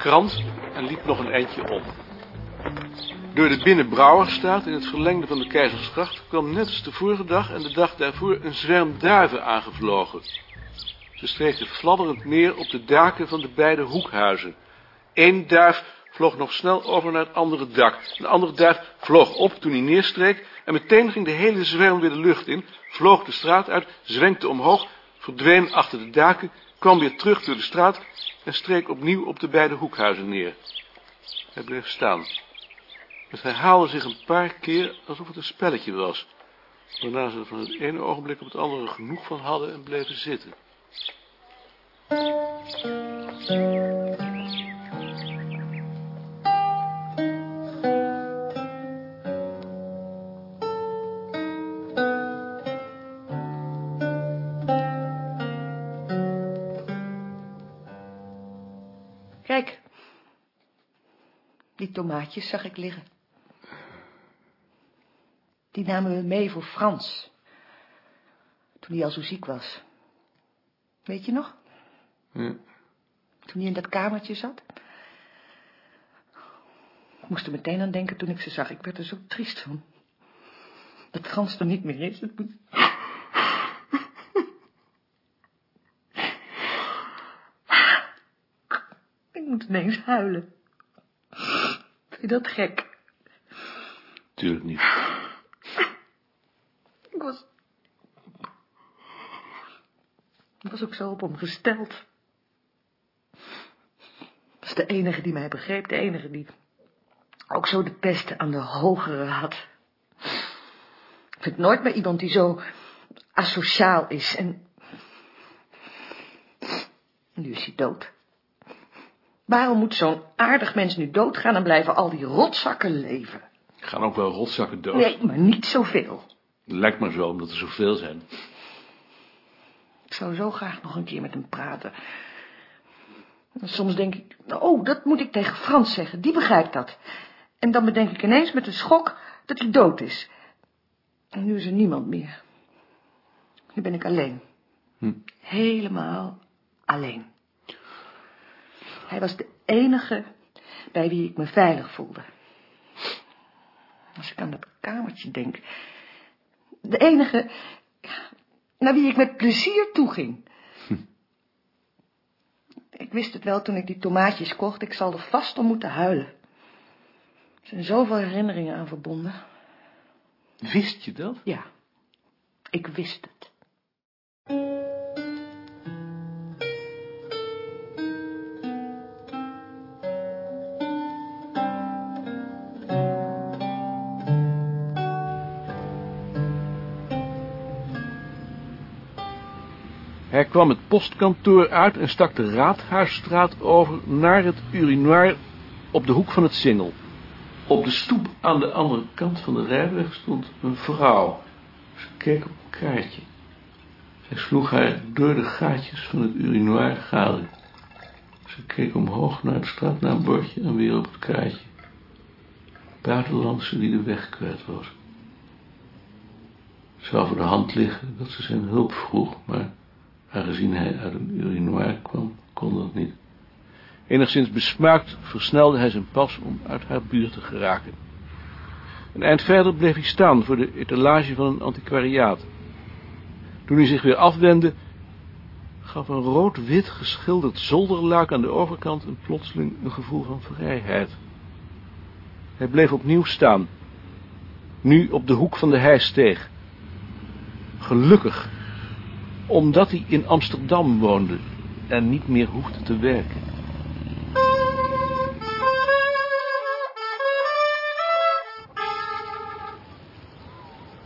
de krant en liep nog een eindje op. Door de Binnenbrouwerstraat in het verlengde van de Keizersgracht kwam net als de vorige dag en de dag daarvoor een zwerm duiven aangevlogen. Ze streken fladderend neer op de daken van de beide hoekhuizen. Eén duif vloog nog snel over naar het andere dak. Een andere duif vloog op toen hij neerstreek en meteen ging de hele zwerm weer de lucht in, vloog de straat uit, zwenkte omhoog, verdween achter de daken, kwam weer terug door de straat en streek opnieuw op de beide hoekhuizen neer. Hij bleef staan. Het herhaalde zich een paar keer alsof het een spelletje was, waarna ze er van het ene ogenblik op het andere genoeg van hadden en bleven zitten. Die tomaatjes zag ik liggen. Die namen we mee voor Frans. Toen hij al zo ziek was. Weet je nog? Ja. Toen hij in dat kamertje zat. Ik moest er meteen aan denken toen ik ze zag. Ik werd er zo triest van. Dat Frans er niet meer is. Het moet... Ik moet ineens huilen. Vind je dat gek? Tuurlijk niet. Ik was... Ik was ook zo op hem gesteld. Was de enige die mij begreep, de enige die ook zo de pest aan de hogere had. Ik vind nooit meer iemand die zo asociaal is en... Nu is hij dood. Waarom moet zo'n aardig mens nu doodgaan en blijven al die rotzakken leven? Gaan ook wel rotzakken dood. Nee, maar niet zoveel. Lijkt maar zo, omdat er zoveel zijn. Ik zou zo graag nog een keer met hem praten. En soms denk ik, oh, dat moet ik tegen Frans zeggen, die begrijpt dat. En dan bedenk ik ineens met een schok dat hij dood is. En nu is er niemand meer. Nu ben ik alleen. Hm. Helemaal alleen. Hij was de enige bij wie ik me veilig voelde. Als ik aan dat kamertje denk. De enige naar wie ik met plezier toeging. Ik wist het wel toen ik die tomaatjes kocht. Ik zal er vast om moeten huilen. Er zijn zoveel herinneringen aan verbonden. Wist je dat? Ja, ik wist het. Hij kwam het postkantoor uit en stak de Raadhuisstraat over naar het urinoir op de hoek van het Singel. Op de stoep aan de andere kant van de rijweg stond een vrouw. Ze keek op een kaartje. Zij sloeg haar door de gaatjes van het urinoir gade. Ze keek omhoog naar het straatnaambordje en weer op het kaartje. Buitenlandse die de weg kwijt was. Het zou voor de hand liggen dat ze zijn hulp vroeg, maar aangezien hij uit een urinoir kwam, kon dat niet. Enigszins besmuikt versnelde hij zijn pas om uit haar buurt te geraken. Een eind verder bleef hij staan voor de etalage van een antiquariaat. Toen hij zich weer afwendde, gaf een rood-wit geschilderd zolderluik aan de overkant een plotseling een gevoel van vrijheid. Hij bleef opnieuw staan, nu op de hoek van de heisteeg. Gelukkig, omdat hij in Amsterdam woonde en niet meer hoefde te werken.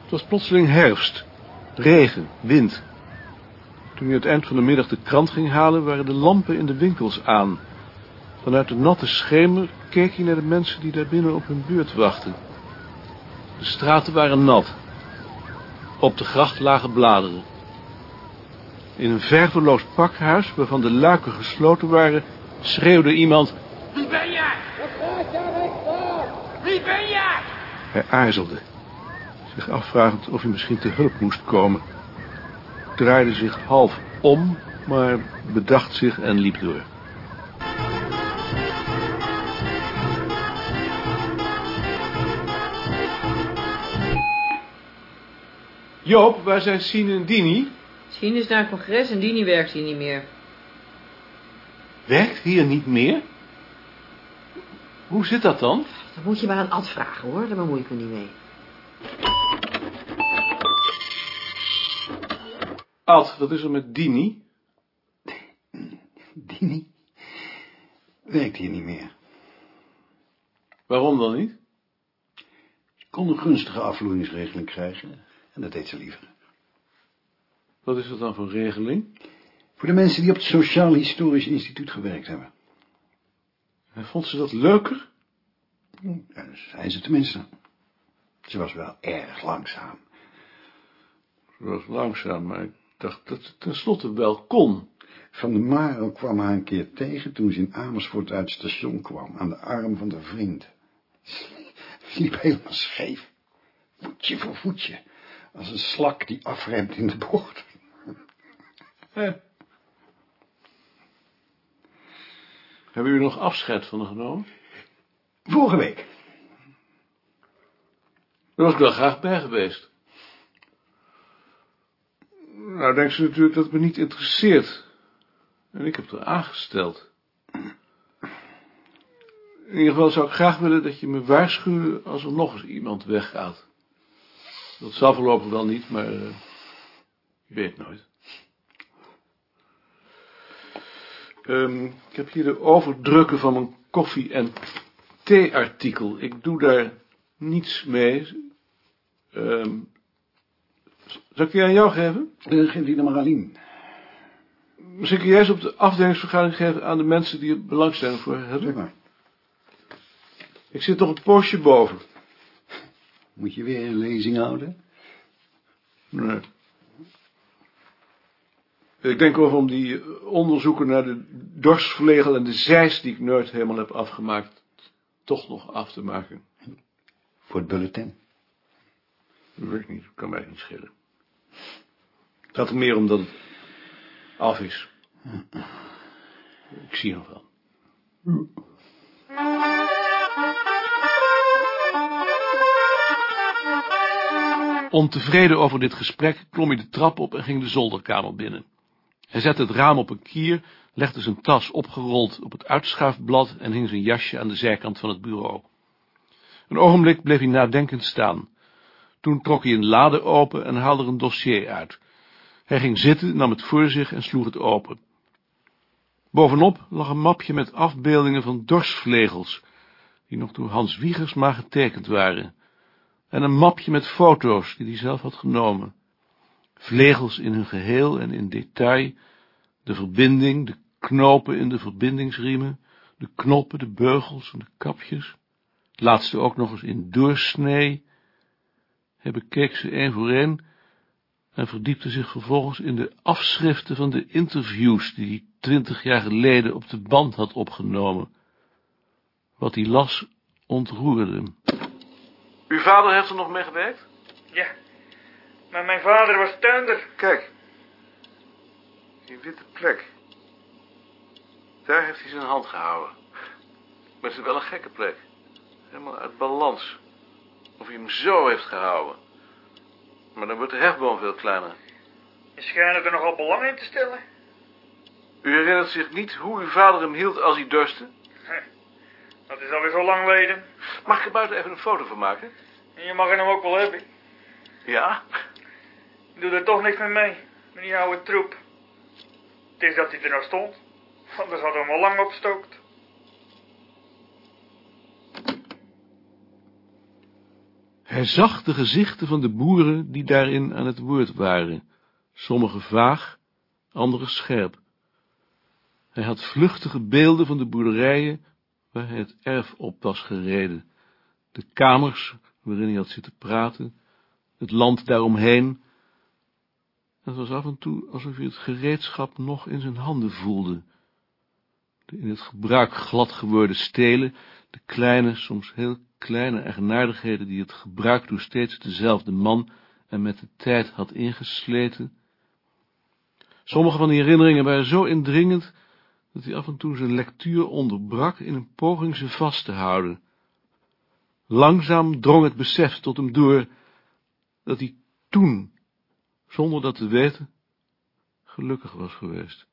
Het was plotseling herfst, regen, wind. Toen hij het eind van de middag de krant ging halen, waren de lampen in de winkels aan. Vanuit de natte schemer keek hij naar de mensen die daar binnen op hun beurt wachten. De straten waren nat. Op de gracht lagen bladeren. In een verveloos pakhuis, waarvan de luiken gesloten waren, schreeuwde iemand... Wie ben jij? Wat gaat daar? Wie ben jij? Hij aarzelde, zich afvragend of hij misschien te hulp moest komen. Draaide zich half om, maar bedacht zich en liep door. Joop, waar zijn Sinendini? Sien is naar een congres en Dini werkt hier niet meer. Werkt hier niet meer? Hoe zit dat dan? Dat moet je maar aan Ad vragen, hoor. Daar bemoei ik me niet mee. Ad, wat is er met Dini? Dini werkt hier niet meer. Waarom dan niet? Ze kon een gunstige afvloeingsregeling krijgen en dat deed ze liever. Wat is dat dan voor regeling? Voor de mensen die op het Sociaal Historisch Instituut gewerkt hebben. En vond ze dat leuker? Ja, dat zei ze tenminste. Ze was wel erg langzaam. Ze was langzaam, maar ik dacht dat het tenslotte wel kon. Van de Maro kwam haar een keer tegen toen ze in Amersfoort uit het station kwam, aan de arm van de vriend. Ze liep helemaal scheef, voetje voor voetje, als een slak die afremt in de bocht. Hebben jullie nog afscheid van haar genomen? Vorige week. Daar was ik wel graag bij geweest. Nou, denkt ze natuurlijk dat het me niet interesseert. En ik heb er aangesteld. In ieder geval zou ik graag willen dat je me waarschuwt als er nog eens iemand weggaat. Dat zal voorlopig wel niet, maar uh, je weet nooit. Um, ik heb hier de overdrukken van mijn koffie- en theeartikel. Ik doe daar niets mee. Um, zal ik die aan jou geven? Uh, geef die dan maar Aline. Misschien kun jij eens op de afdelingsvergadering geven aan de mensen die er belangstelling voor hebben. Zeg maar. Ik zit toch een postje boven. Moet je weer een lezing houden? Nee. Ik denk over om die onderzoeken naar de dorsvlegel en de zeis die ik nooit helemaal heb afgemaakt, toch nog af te maken. Voor het bulletin? Dat weet ik niet, kan mij niet schelen. Het gaat er meer om dan af is. Ik zie hem wel. Ontevreden over dit gesprek klom hij de trap op en ging de zolderkamer binnen. Hij zette het raam op een kier, legde zijn tas opgerold op het uitschuifblad en hing zijn jasje aan de zijkant van het bureau. Een ogenblik bleef hij nadenkend staan. Toen trok hij een lade open en haalde er een dossier uit. Hij ging zitten, nam het voor zich en sloeg het open. Bovenop lag een mapje met afbeeldingen van dorsvlegels, die nog door Hans Wiegersma getekend waren, en een mapje met foto's die hij zelf had genomen. Vlegels in hun geheel en in detail, de verbinding, de knopen in de verbindingsriemen, de knoppen, de beugels en de kapjes, het laatste ook nog eens in doorsnee. Hij bekeek ze één voor één en verdiepte zich vervolgens in de afschriften van de interviews die hij twintig jaar geleden op de band had opgenomen. Wat hij las ontroerde hem. Uw vader heeft er nog mee gewerkt? Ja, maar mijn vader was tuinder. Kijk, die witte plek. Daar heeft hij zijn hand gehouden. Maar het is wel een gekke plek. Helemaal uit balans. Of hij hem zo heeft gehouden. Maar dan wordt de hefboom veel kleiner. Je schijnt er nogal belang in te stellen. U herinnert zich niet hoe uw vader hem hield als hij dorstte? Dat is alweer zo lang geleden. Mag ik er buiten even een foto van maken? En je mag hem ook wel hebben. Ja? Ik doe er toch niks meer mee, met die oude troep. Het is dat hij er nog stond. Anders hadden we hem al lang opstookt. Hij zag de gezichten van de boeren die daarin aan het woord waren, sommige vaag, andere scherp. Hij had vluchtige beelden van de boerderijen waar hij het erf op was gereden, de kamers waarin hij had zitten praten, het land daaromheen. Het was af en toe alsof hij het gereedschap nog in zijn handen voelde. De in het gebruik glad geworden stelen, de kleine, soms heel kleine eigenaardigheden die het gebruik door steeds dezelfde man en met de tijd had ingesleten. Sommige van die herinneringen waren zo indringend, dat hij af en toe zijn lectuur onderbrak in een poging ze vast te houden. Langzaam drong het besef tot hem door, dat hij toen zonder dat te weten, gelukkig was geweest.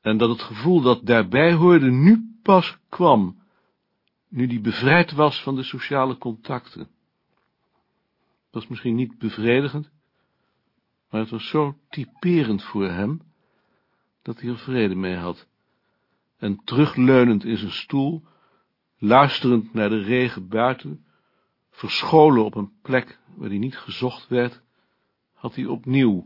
En dat het gevoel dat daarbij hoorde nu pas kwam, nu die bevrijd was van de sociale contacten. Het was misschien niet bevredigend, maar het was zo typerend voor hem, dat hij er vrede mee had. En terugleunend in zijn stoel, luisterend naar de regen buiten, verscholen op een plek waar hij niet gezocht werd, had hij opnieuw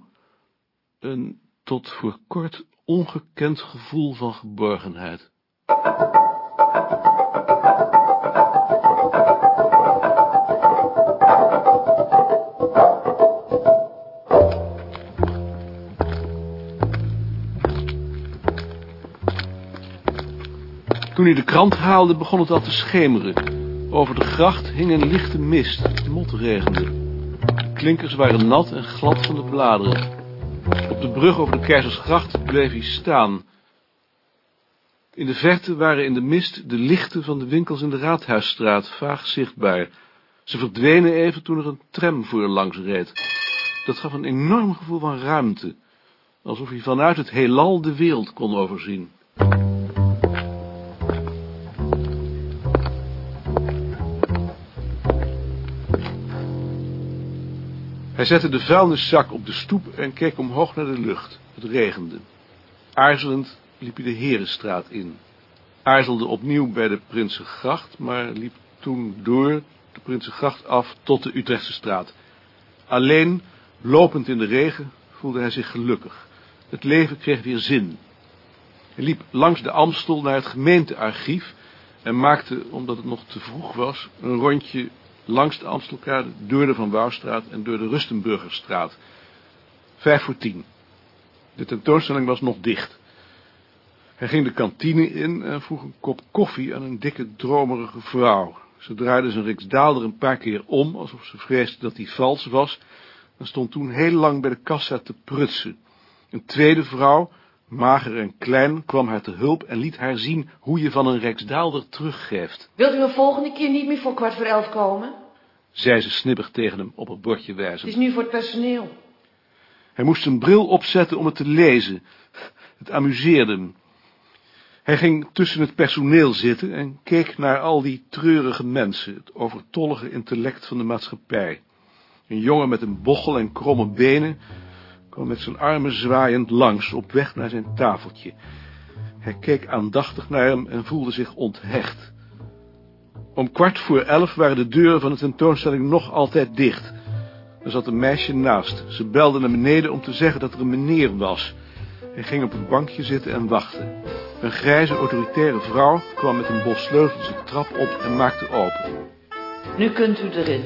een tot voor kort ongekend gevoel van geborgenheid. Toen hij de krant haalde, begon het al te schemeren. Over de gracht hing een lichte mist, motregende. Klinkers waren nat en glad van de bladeren. Op de brug over de Keizersgracht bleef hij staan. In de verte waren in de mist de lichten van de winkels in de Raadhuisstraat vaag zichtbaar. Ze verdwenen even toen er een tram voor langs reed. Dat gaf een enorm gevoel van ruimte, alsof hij vanuit het heelal de wereld kon overzien. Hij zette de vuilniszak op de stoep en keek omhoog naar de lucht. Het regende. Aarzelend liep hij de Herenstraat in. Aarzelde opnieuw bij de Prinsengracht, maar liep toen door de Prinsengracht af tot de Utrechtse straat. Alleen, lopend in de regen, voelde hij zich gelukkig. Het leven kreeg weer zin. Hij liep langs de Amstel naar het gemeentearchief en maakte, omdat het nog te vroeg was, een rondje langs de Amstelkade, door de Van Wouwstraat en door de Rustenburgerstraat. Vijf voor tien. De tentoonstelling was nog dicht. Hij ging de kantine in en vroeg een kop koffie aan een dikke, dromerige vrouw. Ze draaide zijn riksdaalder een paar keer om, alsof ze vreesde dat hij vals was, en stond toen heel lang bij de kassa te prutsen. Een tweede vrouw, mager en klein, kwam haar te hulp en liet haar zien hoe je van een riksdaalder teruggeeft. Wilt u een volgende keer niet meer voor kwart voor elf komen? zei ze snibbig tegen hem op het bordje Het wijzend. is nu voor het personeel. Hij moest zijn bril opzetten om het te lezen. Het amuseerde hem. Hij ging tussen het personeel zitten en keek naar al die treurige mensen, het overtollige intellect van de maatschappij. Een jongen met een bochel en kromme benen kwam met zijn armen zwaaiend langs op weg naar zijn tafeltje. Hij keek aandachtig naar hem en voelde zich onthecht. Om kwart voor elf waren de deuren van de tentoonstelling nog altijd dicht. Er zat een meisje naast. Ze belde naar beneden om te zeggen dat er een meneer was. Hij ging op een bankje zitten en wachtte. Een grijze, autoritaire vrouw kwam met een bos sleutels de trap op en maakte open. Nu kunt u erin.